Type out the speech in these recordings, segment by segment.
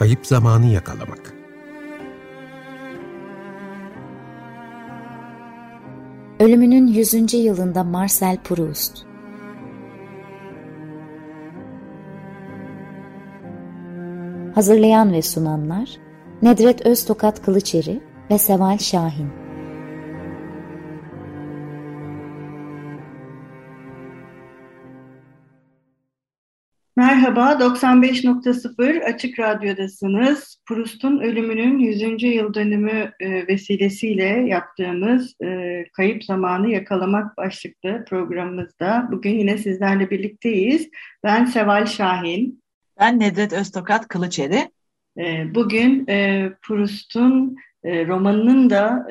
Kayıp zamanı yakalamak. Ölümünün 100. yılında Marcel Proust Hazırlayan ve sunanlar Nedret Öztokat Kılıçeri ve Seval Şahin Merhaba, 95.0 Açık Radyo'dasınız. Proust'un ölümünün 100. yıl dönümü e, vesilesiyle yaptığımız e, Kayıp Zamanı Yakalamak başlıklı programımızda bugün yine sizlerle birlikteyiz. Ben Seval Şahin. Ben Nedret Öztokat Kılıçeri. E, bugün Proust'un romanının da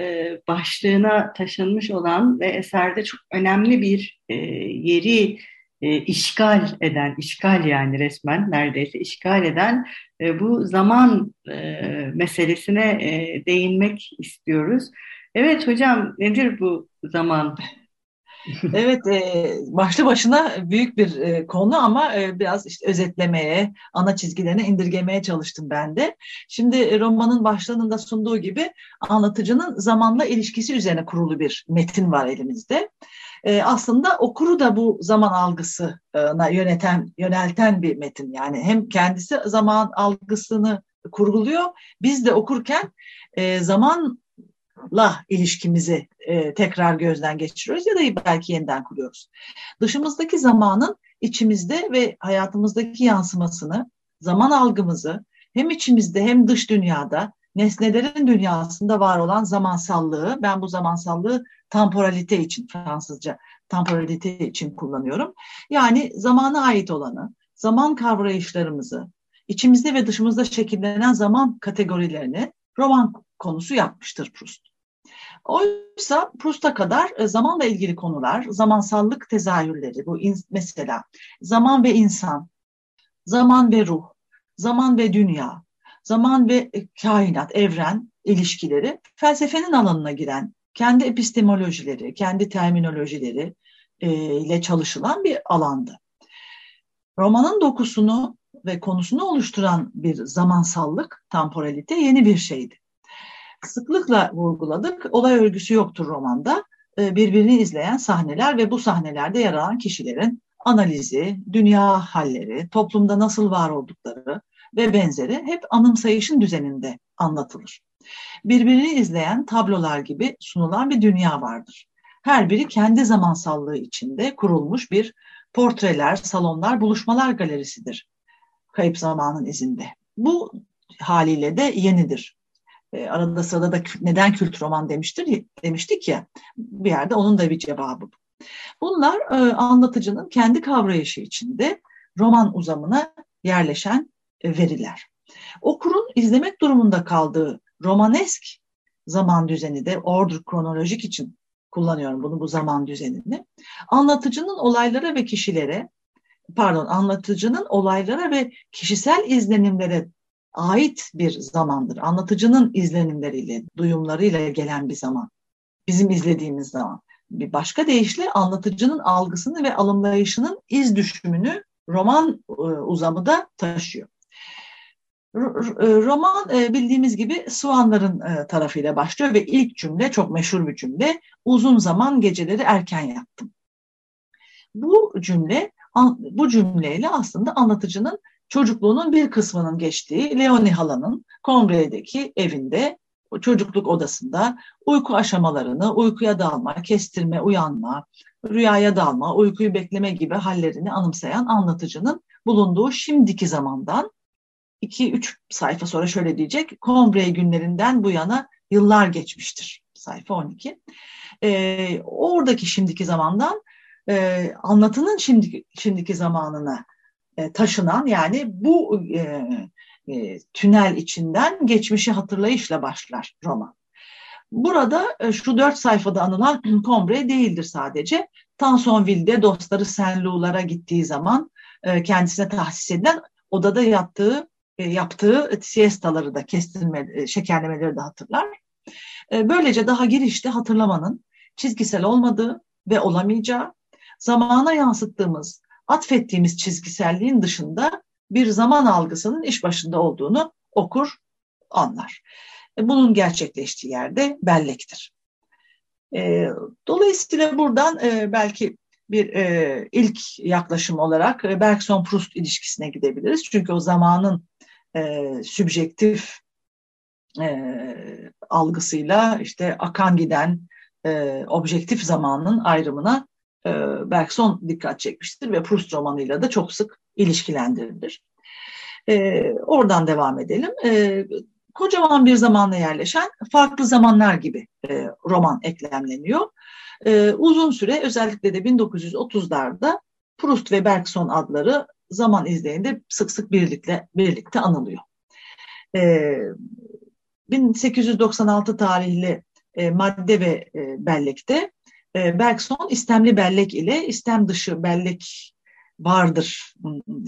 başlığına taşınmış olan ve eserde çok önemli bir yeri e, işgal eden, işgal yani resmen neredeyse işgal eden e, bu zaman e, meselesine e, değinmek istiyoruz. Evet hocam nedir bu zaman? evet e, başlı başına büyük bir e, konu ama e, biraz işte özetlemeye, ana çizgilerine indirgemeye çalıştım ben de. Şimdi romanın başlığında sunduğu gibi anlatıcının zamanla ilişkisi üzerine kurulu bir metin var elimizde e, aslında okuru da bu zaman algısına yöneten, yönelten bir metin. Yani hem kendisi zaman algısını kurguluyor, biz de okurken e, zamanla ilişkimizi e, tekrar gözden geçiriyoruz ya da belki yeniden kuruyoruz. Dışımızdaki zamanın içimizde ve hayatımızdaki yansımasını, zaman algımızı hem içimizde hem dış dünyada nesnelerin dünyasında var olan zamansallığı, ben bu zamansallığı temporalite için Fransızca temporalite için kullanıyorum. Yani zamana ait olanı, zaman kavrayışlarımızı, içimizde ve dışımızda şekillenen zaman kategorilerini roman konusu yapmıştır Proust. Oysa Proust'a kadar e, zamanla ilgili konular, zamansallık tezahürleri, bu mesela zaman ve insan, zaman ve ruh, zaman ve dünya, zaman ve kainat, evren ilişkileri felsefenin alanına giren kendi epistemolojileri, kendi terminolojileri e, ile çalışılan bir alandı. Romanın dokusunu ve konusunu oluşturan bir zamansallık, temporalite yeni bir şeydi. Sıklıkla vurguladık, olay örgüsü yoktur romanda. E, birbirini izleyen sahneler ve bu sahnelerde yer alan kişilerin analizi, dünya halleri, toplumda nasıl var oldukları ve benzeri hep anımsayışın düzeninde anlatılır birbirini izleyen tablolar gibi sunulan bir dünya vardır. Her biri kendi zamansallığı içinde kurulmuş bir portreler, salonlar, buluşmalar galerisidir. Kayıp zamanın izinde. Bu haliyle de yenidir. E, arada sırada da neden kült roman demiştir demiştik ya bir yerde onun da bir cevabı bu. Bunlar e, anlatıcının kendi kavrayışı içinde roman uzamına yerleşen veriler. Okurun izlemek durumunda kaldığı romanesk zaman düzeni de order kronolojik için kullanıyorum bunu bu zaman düzenini. Anlatıcının olaylara ve kişilere pardon anlatıcının olaylara ve kişisel izlenimlere ait bir zamandır. Anlatıcının izlenimleriyle, duyumlarıyla gelen bir zaman. Bizim izlediğimiz zaman. Bir başka deyişle anlatıcının algısını ve alımlayışının iz düşümünü roman e, uzamı da taşıyor. E, roman e, bildiğimiz gibi Suanların e, tarafıyla başlıyor ve ilk cümle çok meşhur bir cümle. Uzun zaman geceleri erken yattım. Bu cümle bu cümleyle aslında anlatıcının çocukluğunun bir kısmının geçtiği Leonie Hala'nın Combre'deki evinde çocukluk odasında uyku aşamalarını, uykuya dalma, kestirme, uyanma, rüyaya dalma, uykuyu bekleme gibi hallerini anımsayan anlatıcının bulunduğu şimdiki zamandan 2-3 sayfa sonra şöyle diyecek. Combray günlerinden bu yana yıllar geçmiştir. Sayfa 12. Ee, oradaki şimdiki zamandan e, anlatının şimdiki, şimdiki zamanına e, taşınan yani bu e, e, tünel içinden geçmişi hatırlayışla başlar roman. Burada e, şu dört sayfada anılan Combray değildir sadece. Tansonville'de dostları Saint-Lou'lara gittiği zaman e, kendisine tahsis edilen odada yattığı e, yaptığı siestaları da kestirme, e, şekerlemeleri de hatırlar. E, böylece daha girişte hatırlamanın çizgisel olmadığı ve olamayacağı, zamana yansıttığımız, atfettiğimiz çizgiselliğin dışında bir zaman algısının iş başında olduğunu okur, anlar. E, bunun gerçekleştiği yerde bellektir. E, dolayısıyla buradan e, belki bir e, ilk yaklaşım olarak e, Bergson-Proust ilişkisine gidebiliriz. Çünkü o zamanın e, sübjektif e, algısıyla işte akan giden e, objektif zamanın ayrımına e, Bergson dikkat çekmiştir ve Proust romanıyla da çok sık ilişkilendirilir. E, oradan devam edelim. E, kocaman bir zamanla yerleşen farklı zamanlar gibi e, roman eklemleniyor. E, uzun süre özellikle de 1930'larda Proust ve Bergson adları zaman izleyinde sık sık birlikte birlikte anılıyor. E, 1896 tarihli e, madde ve e, bellekte e, Bergson istemli bellek ile istem dışı bellek vardır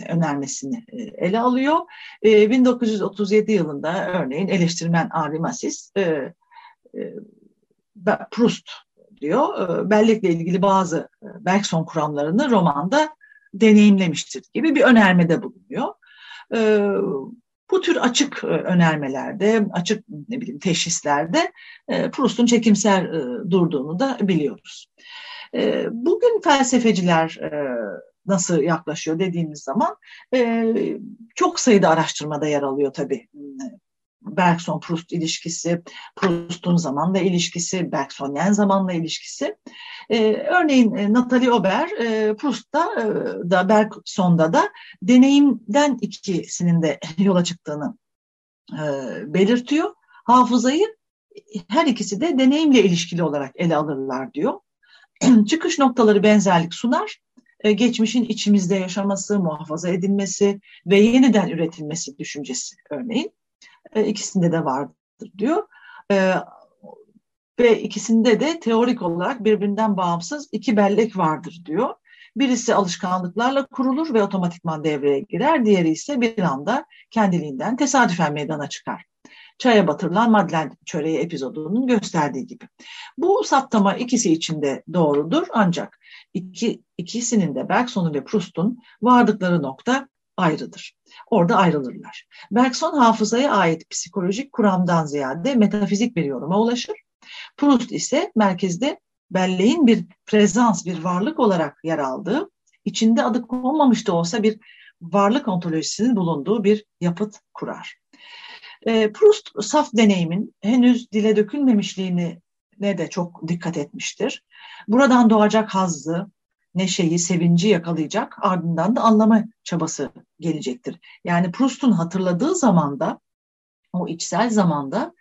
önermesini e, ele alıyor. 1937 e, yılında örneğin eleştirmen Henri Massis e, Proust diyor. Bellekle ilgili bazı Bergson kuramlarını romanda deneyimlemiştir gibi bir önermede bulunuyor. Bu tür açık önermelerde, açık ne bileyim teşhislerde Proust'un çekimser durduğunu da biliyoruz. Bugün felsefeciler nasıl yaklaşıyor dediğimiz zaman e, çok sayıda araştırmada yer alıyor tabii. Bergson-Proust ilişkisi, Proust'un zamanla ilişkisi, Bergsonyen zamanla ilişkisi. Ee, örneğin e, Nathalie Ober, e, Proust'ta e, da Bergson'da da deneyimden ikisinin de yola çıktığını e, belirtiyor. Hafızayı her ikisi de deneyimle ilişkili olarak ele alırlar diyor. Çıkış noktaları benzerlik sunar e, geçmişin içimizde yaşaması, muhafaza edilmesi ve yeniden üretilmesi düşüncesi örneğin. E, ikisinde de vardır diyor. E, ve ikisinde de teorik olarak birbirinden bağımsız iki bellek vardır diyor. Birisi alışkanlıklarla kurulur ve otomatikman devreye girer. Diğeri ise bir anda kendiliğinden tesadüfen meydana çıkar çaya batırılan Madlen çöreği epizodunun gösterdiği gibi. Bu saptama ikisi için de doğrudur ancak iki, ikisinin de Bergson'un ve Proust'un vardıkları nokta ayrıdır. Orada ayrılırlar. Bergson hafızaya ait psikolojik kuramdan ziyade metafizik bir yoruma ulaşır. Proust ise merkezde belleğin bir prezans, bir varlık olarak yer aldığı, içinde adı konmamış da olsa bir varlık ontolojisinin bulunduğu bir yapıt kurar. E, Proust saf deneyimin henüz dile dökülmemişliğini ne de çok dikkat etmiştir. Buradan doğacak hazzı, neşeyi, sevinci yakalayacak ardından da anlama çabası gelecektir. Yani Proust'un hatırladığı zamanda, o içsel zamanda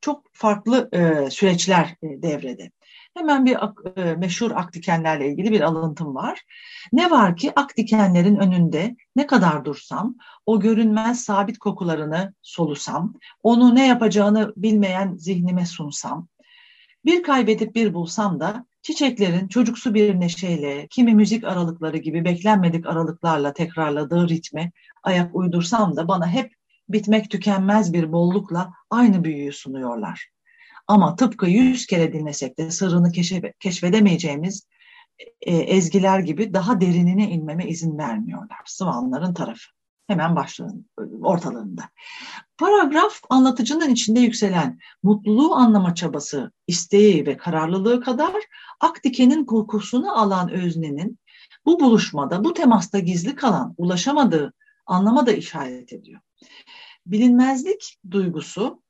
çok farklı e, süreçler e, devrede. Hemen bir e, meşhur ak dikenlerle ilgili bir alıntım var. Ne var ki ak dikenlerin önünde ne kadar dursam, o görünmez sabit kokularını solusam, onu ne yapacağını bilmeyen zihnime sunsam, bir kaybedip bir bulsam da çiçeklerin çocuksu bir neşeyle, kimi müzik aralıkları gibi beklenmedik aralıklarla tekrarladığı ritme ayak uydursam da bana hep bitmek tükenmez bir bollukla aynı büyüyü sunuyorlar. Ama tıpkı yüz kere dinlesek de sırrını keşfedemeyeceğimiz e, ezgiler gibi daha derinine inmeme izin vermiyorlar. Sıvanların tarafı. Hemen başlığın ortalarında. Paragraf anlatıcının içinde yükselen mutluluğu anlama çabası, isteği ve kararlılığı kadar ak dikenin kokusunu alan öznenin bu buluşmada, bu temasta gizli kalan, ulaşamadığı anlama da işaret ediyor. Bilinmezlik duygusu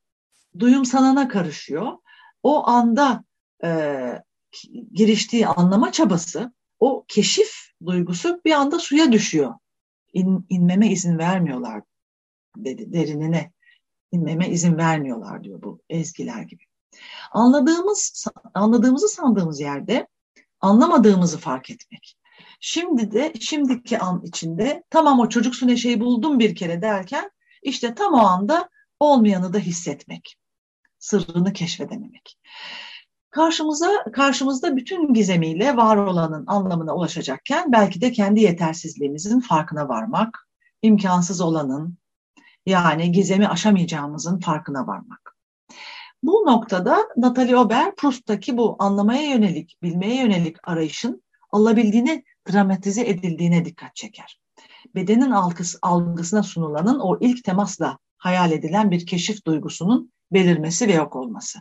duyumsanana karışıyor. O anda e, giriştiği anlama çabası, o keşif duygusu bir anda suya düşüyor. İn, inmeme izin vermiyorlar dedi, derinine inmeme izin vermiyorlar diyor bu ezgiler gibi. Anladığımız, anladığımızı sandığımız yerde anlamadığımızı fark etmek. Şimdi de şimdiki an içinde tamam o çocuksu neşeyi buldum bir kere derken işte tam o anda olmayanı da hissetmek. Sırrını keşfedememek. Karşımıza, karşımızda bütün gizemiyle var olanın anlamına ulaşacakken belki de kendi yetersizliğimizin farkına varmak, imkansız olanın yani gizemi aşamayacağımızın farkına varmak. Bu noktada Natalie Ober Proust'taki bu anlamaya yönelik, bilmeye yönelik arayışın alabildiğine dramatize edildiğine dikkat çeker. Bedenin algısı, algısına sunulanın o ilk temasla hayal edilen bir keşif duygusunun belirmesi ve yok olması.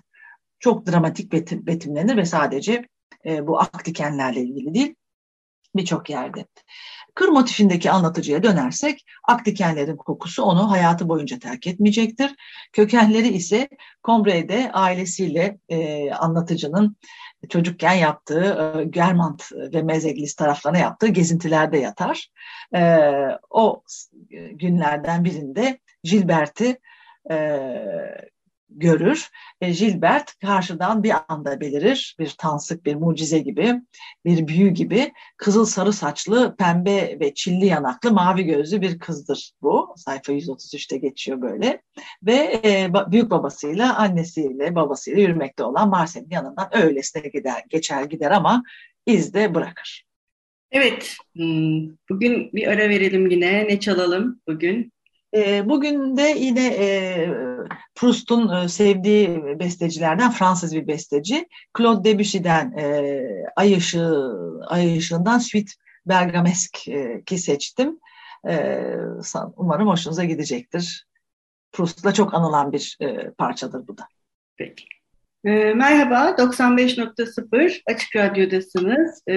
Çok dramatik betim, betimlenir ve sadece e, bu ak dikenlerle ilgili değil, birçok yerde. Kır motifindeki anlatıcıya dönersek ak dikenlerin kokusu onu hayatı boyunca terk etmeyecektir. Kökenleri ise Combre'de ailesiyle e, anlatıcının çocukken yaptığı e, Germant ve Mezeglis taraflarına yaptığı gezintilerde yatar. E, o günlerden birinde Gilbert'i e, görür. E, Gilbert karşıdan bir anda belirir. Bir tansık, bir mucize gibi, bir büyü gibi. Kızıl sarı saçlı, pembe ve çilli yanaklı, mavi gözlü bir kızdır bu. Sayfa 133'te geçiyor böyle. Ve e, büyük babasıyla, annesiyle, babasıyla yürümekte olan Marcel'in yanından öylesine gider, geçer gider ama iz de bırakır. Evet, hmm, bugün bir ara verelim yine. Ne çalalım bugün? E, bugün de yine e, Proust'un e, sevdiği bestecilerden Fransız bir besteci Claude Debussy'den e, Ay Işığı, Ay Işığı'ndan Suite Bergamesk e, ki seçtim. Umarım hoşunuza gidecektir. Proust'la çok anılan bir parçadır bu da. Peki. E, merhaba, 95.0 Açık Radyo'dasınız. E,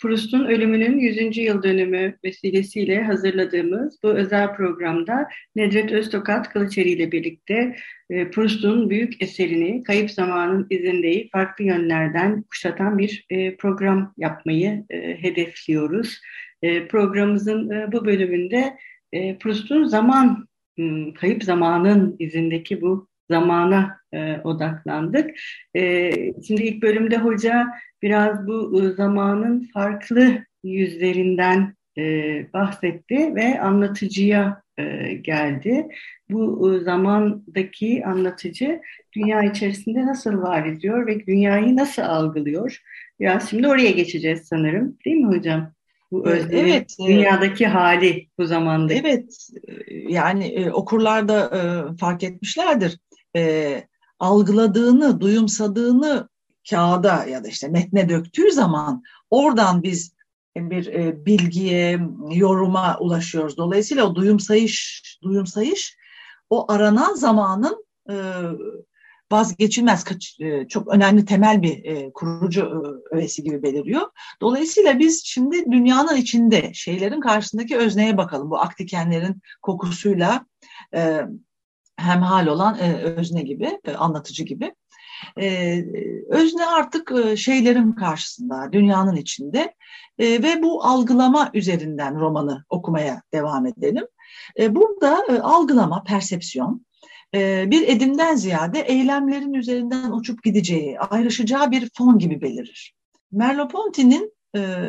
Proust'un ölümünün 100. yıl dönümü vesilesiyle hazırladığımız bu özel programda Nedret Öztokat Kılıçeri ile birlikte e, Proust'un büyük eserini Kayıp Zamanın izindeyi farklı yönlerden kuşatan bir e, program yapmayı e, hedefliyoruz. Programımızın bu bölümünde Proust'un zaman, kayıp zamanın izindeki bu zamana e, odaklandık. E, şimdi ilk bölümde hoca biraz bu e, zamanın farklı yüzlerinden e, bahsetti ve anlatıcıya e, geldi. Bu e, zamandaki anlatıcı dünya içerisinde nasıl var ediyor ve dünyayı nasıl algılıyor? Biraz şimdi oraya geçeceğiz sanırım. Değil mi hocam? Bu özlemin evet, dünyadaki hali bu zamanda. Evet, yani e, okurlar da e, fark etmişlerdir e, algıladığını, duyumsadığını kağıda ya da işte metne döktüğü zaman oradan biz bir e, bilgiye, yoruma ulaşıyoruz. Dolayısıyla o duyumsayış, duyumsayış o aranan zamanın e, vazgeçilmez, e, çok önemli temel bir e, kurucu e, öğesi gibi beliriyor. Dolayısıyla biz şimdi dünyanın içinde şeylerin karşısındaki özneye bakalım. Bu aktikenlerin kokusuyla e, hemhal olan e, özne gibi, e, anlatıcı gibi. E, özne artık e, şeylerin karşısında, dünyanın içinde e, ve bu algılama üzerinden romanı okumaya devam edelim. E, burada e, algılama, persepsiyon, e, bir edimden ziyade eylemlerin üzerinden uçup gideceği, ayrışacağı bir fon gibi belirir. Merleau-Ponty'nin e,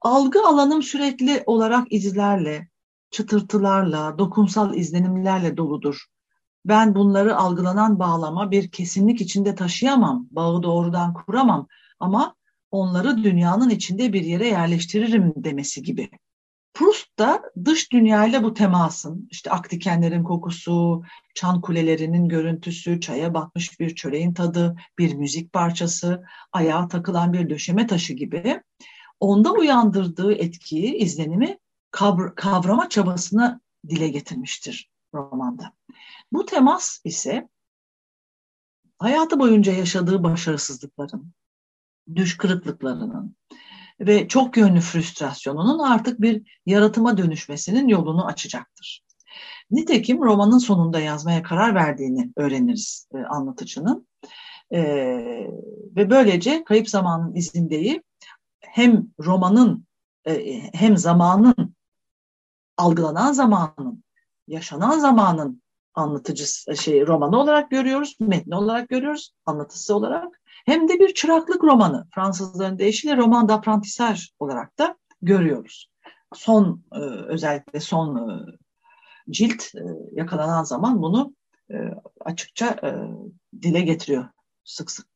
algı alanım sürekli olarak izlerle, çıtırtılarla, dokunsal izlenimlerle doludur ben bunları algılanan bağlama bir kesinlik içinde taşıyamam, bağı doğrudan kuramam ama onları dünyanın içinde bir yere yerleştiririm demesi gibi. Proust da dış dünyayla bu temasın, işte aktikenlerin kokusu, çan kulelerinin görüntüsü, çaya batmış bir çöreğin tadı, bir müzik parçası, ayağa takılan bir döşeme taşı gibi onda uyandırdığı etkiyi, izlenimi kavrama çabasını dile getirmiştir romanda. Bu temas ise hayatı boyunca yaşadığı başarısızlıkların, düş kırıklıklarının ve çok yönlü frustrasyonunun artık bir yaratıma dönüşmesinin yolunu açacaktır. Nitekim romanın sonunda yazmaya karar verdiğini öğreniriz e, anlatıcının. E, ve böylece Kayıp Zamanın izindeyi hem romanın e, hem zamanın algılanan zamanın, yaşanan zamanın anlatıcı şey romanı olarak görüyoruz, metni olarak görüyoruz, anlatısı olarak. Hem de bir çıraklık romanı, Fransızların deyişiyle roman d'apprentissage olarak da görüyoruz. Son e, özellikle son e, cilt e, yakalanan zaman bunu açıkça dile getiriyor sık sık.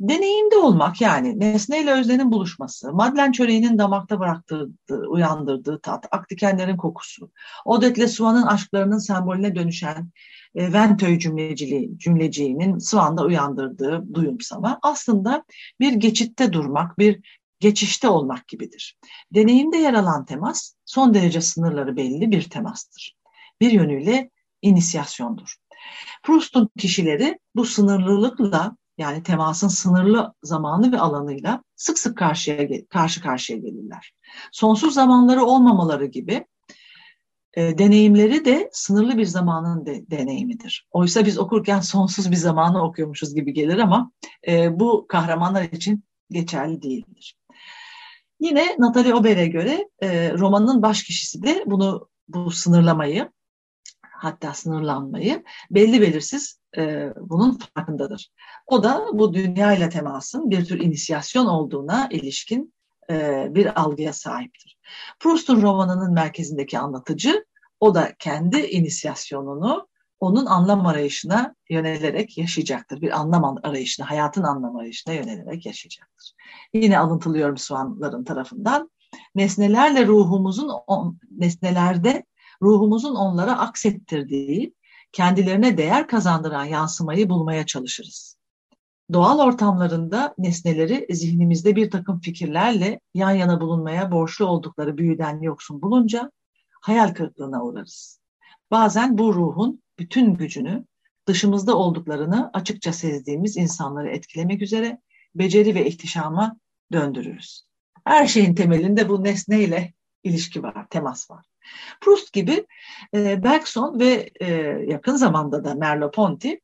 Deneyimde olmak yani nesneyle öznenin buluşması, Madlen çöreğinin damakta bıraktığı, uyandırdığı tat, aktikenlerin kokusu, Odette Swan'ın aşklarının sembolüne dönüşen e, Ventöy cümleciliği, cümleciğinin Swan'da uyandırdığı duyumsama aslında bir geçitte durmak, bir geçişte olmak gibidir. Deneyimde yer alan temas son derece sınırları belli bir temastır. Bir yönüyle inisiyasyondur. Proust'un kişileri bu sınırlılıkla yani temasın sınırlı zamanı ve alanıyla sık sık karşıya karşı karşıya gelirler. Sonsuz zamanları olmamaları gibi e, deneyimleri de sınırlı bir zamanın de, deneyimidir. Oysa biz okurken sonsuz bir zamanı okuyormuşuz gibi gelir ama e, bu kahramanlar için geçerli değildir. Yine Natalie Ober'e göre e, romanın baş kişisi de bunu bu sınırlamayı hatta sınırlanmayı belli belirsiz e, bunun farkındadır. O da bu dünya ile temasın bir tür inisiyasyon olduğuna ilişkin e, bir algıya sahiptir. Proust'un romanının merkezindeki anlatıcı o da kendi inisiyasyonunu onun anlam arayışına yönelerek yaşayacaktır. Bir anlam arayışına, hayatın anlam arayışına yönelerek yaşayacaktır. Yine alıntılıyorum Suanların tarafından. Nesnelerle ruhumuzun, on, nesnelerde ruhumuzun onlara aksettirdiği, kendilerine değer kazandıran yansımayı bulmaya çalışırız. Doğal ortamlarında nesneleri zihnimizde bir takım fikirlerle yan yana bulunmaya borçlu oldukları büyüden yoksun bulunca hayal kırıklığına uğrarız. Bazen bu ruhun bütün gücünü dışımızda olduklarını açıkça sezdiğimiz insanları etkilemek üzere beceri ve ihtişama döndürürüz. Her şeyin temelinde bu nesneyle ilişki var, temas var. Proust gibi e, Bergson ve e, yakın zamanda da Merleau-Ponty,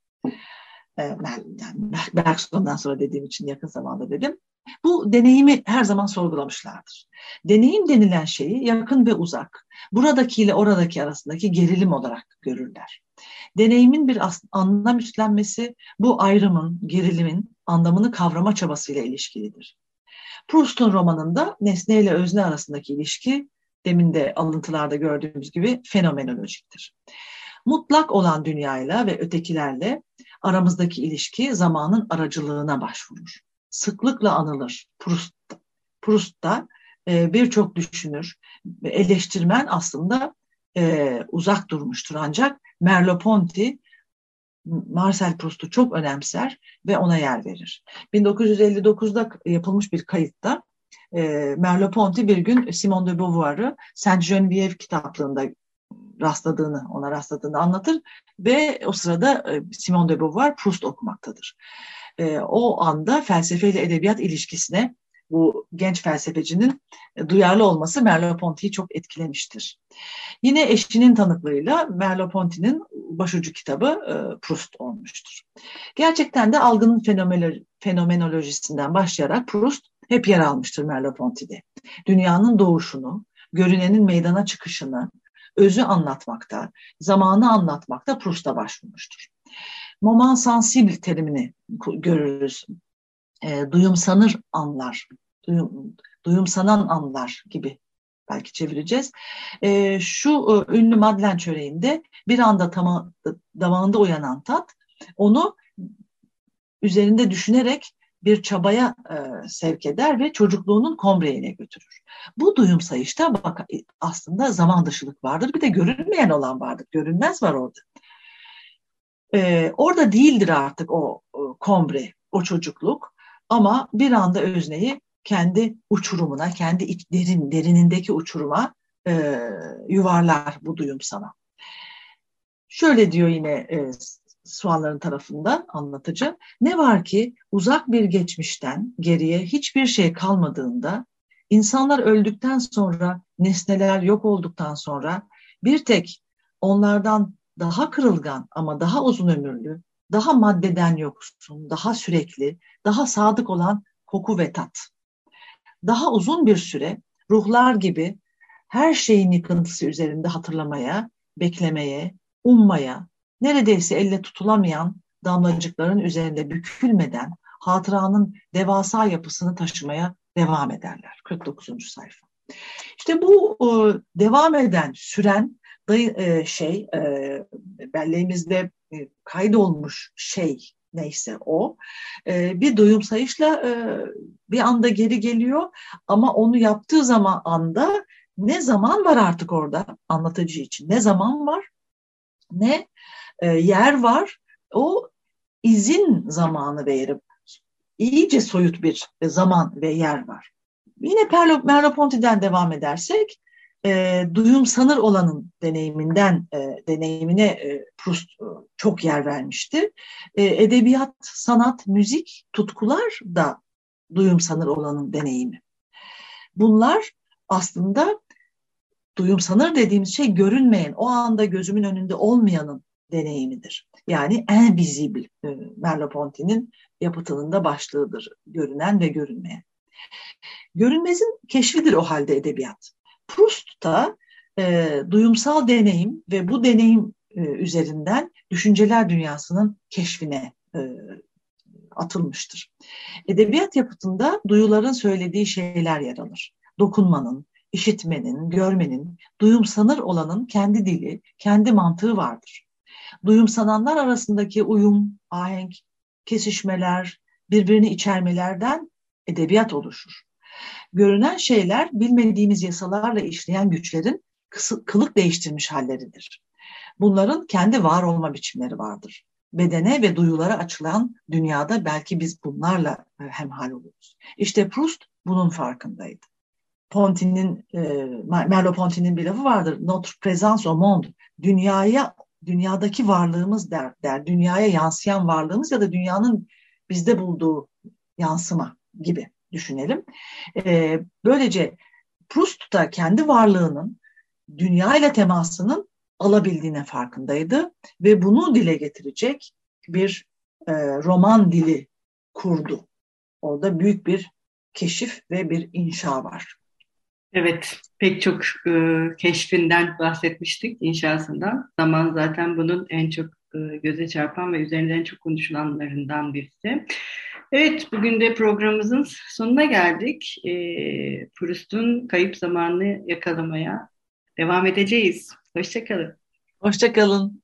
e, yani Bergson'dan sonra dediğim için yakın zamanda dedim, bu deneyimi her zaman sorgulamışlardır. Deneyim denilen şeyi yakın ve uzak, buradaki ile oradaki arasındaki gerilim olarak görürler. Deneyimin bir anlam üstlenmesi bu ayrımın, gerilimin anlamını kavrama çabasıyla ilişkilidir. Proust'un romanında nesne ile özne arasındaki ilişki demin de alıntılarda gördüğümüz gibi fenomenolojiktir. Mutlak olan dünyayla ve ötekilerle aramızdaki ilişki zamanın aracılığına başvurur. Sıklıkla anılır Proust'ta. Proust'ta e, birçok düşünür, eleştirmen aslında e, uzak durmuştur ancak Merleau-Ponty Marcel Proust'u çok önemser ve ona yer verir. 1959'da yapılmış bir kayıtta e, Merleau-Ponty bir gün Simone de Beauvoir'ı Saint Geneviève kitaplığında rastladığını, ona rastladığını anlatır ve o sırada e, Simone de Beauvoir Proust okumaktadır. E, o anda felsefe ile edebiyat ilişkisine bu genç felsefecinin e, duyarlı olması Merleau-Ponty'yi çok etkilemiştir. Yine eşinin tanıklığıyla Merleau-Ponty'nin başucu kitabı e, Proust olmuştur. Gerçekten de algının fenomenolojisinden başlayarak Proust hep yer almıştır Merleau-Ponty'de. Dünyanın doğuşunu, görünenin meydana çıkışını, özü anlatmakta, zamanı anlatmakta Proust'a başvurmuştur. Moment sensible terimini görürüz e, duyumsanır anlar, duyum, duyumsanan anlar gibi belki çevireceğiz. E, şu e, ünlü Madlen çöreğinde bir anda tama, damağında uyanan tat onu üzerinde düşünerek bir çabaya e, sevk eder ve çocukluğunun komreğine götürür. Bu duyum sayışta bak aslında zaman dışılık vardır. Bir de görünmeyen olan vardır. Görünmez var orada. E, orada değildir artık o, o kombre, o çocukluk. Ama bir anda özneyi kendi uçurumuna, kendi iç, derin, derinindeki uçuruma e, yuvarlar bu duyum sana. Şöyle diyor yine e, Suanların tarafından anlatıcı. Ne var ki uzak bir geçmişten geriye hiçbir şey kalmadığında, insanlar öldükten sonra, nesneler yok olduktan sonra bir tek onlardan daha kırılgan ama daha uzun ömürlü, daha maddeden yoksun, daha sürekli, daha sadık olan koku ve tat. Daha uzun bir süre ruhlar gibi her şeyin yıkıntısı üzerinde hatırlamaya, beklemeye, ummaya, neredeyse elle tutulamayan damlacıkların üzerinde bükülmeden hatıranın devasa yapısını taşımaya devam ederler. 49. sayfa. İşte bu e, devam eden, süren e, şey, e, belleğimizde kaydolmuş şey neyse o bir duyum sayışla e, bir anda geri geliyor ama onu yaptığı zaman anda ne zaman var artık orada anlatıcı için ne zaman var ne yer var o izin zamanı verip iyice soyut bir zaman ve yer var. Yine Merleau-Ponty'den devam edersek e, duyum sanır olanın deneyiminden e, deneyimine e, Proust e, çok yer vermişti. E, edebiyat, sanat, müzik, tutkular da duyum sanır olanın deneyimi. Bunlar aslında duyum sanır dediğimiz şey görünmeyen, o anda gözümün önünde olmayanın deneyimidir. Yani invisible e, Merleau-Ponty'nin yapıtının başlığıdır. Görünen ve görünmeyen. Görünmezin keşfidir o halde edebiyat. Proust da e, duyumsal deneyim ve bu deneyim e, üzerinden düşünceler dünyasının keşfine e, atılmıştır. Edebiyat yapıtında duyuların söylediği şeyler yer alır. Dokunmanın, işitmenin, görmenin, duyumsanır olanın kendi dili, kendi mantığı vardır. Duyumsananlar arasındaki uyum, ahenk, kesişmeler, birbirini içermelerden edebiyat oluşur. Görünen şeyler bilmediğimiz yasalarla işleyen güçlerin kılık değiştirmiş halleridir. Bunların kendi var olma biçimleri vardır. Bedene ve duyulara açılan dünyada belki biz bunlarla e, hemhal oluruz. İşte Proust bunun farkındaydı. Ponty'nin, e, Merleau-Ponty'nin bir lafı vardır. Notre présence au monde. Dünyaya, dünyadaki varlığımız der, der. Dünyaya yansıyan varlığımız ya da dünyanın bizde bulduğu yansıma gibi düşünelim. E, böylece Proust da kendi varlığının dünya ile temasının alabildiğine farkındaydı ve bunu dile getirecek bir e, roman dili kurdu. Orada büyük bir keşif ve bir inşa var. Evet, pek çok e, keşfinden bahsetmiştik inşasından. Zaman zaten bunun en çok e, göze çarpan ve üzerinde en çok konuşulanlarından birisi. Evet, bugün de programımızın sonuna geldik. E, Proust'un kayıp zamanını yakalamaya devam edeceğiz. Hoşçakalın. Hoşçakalın.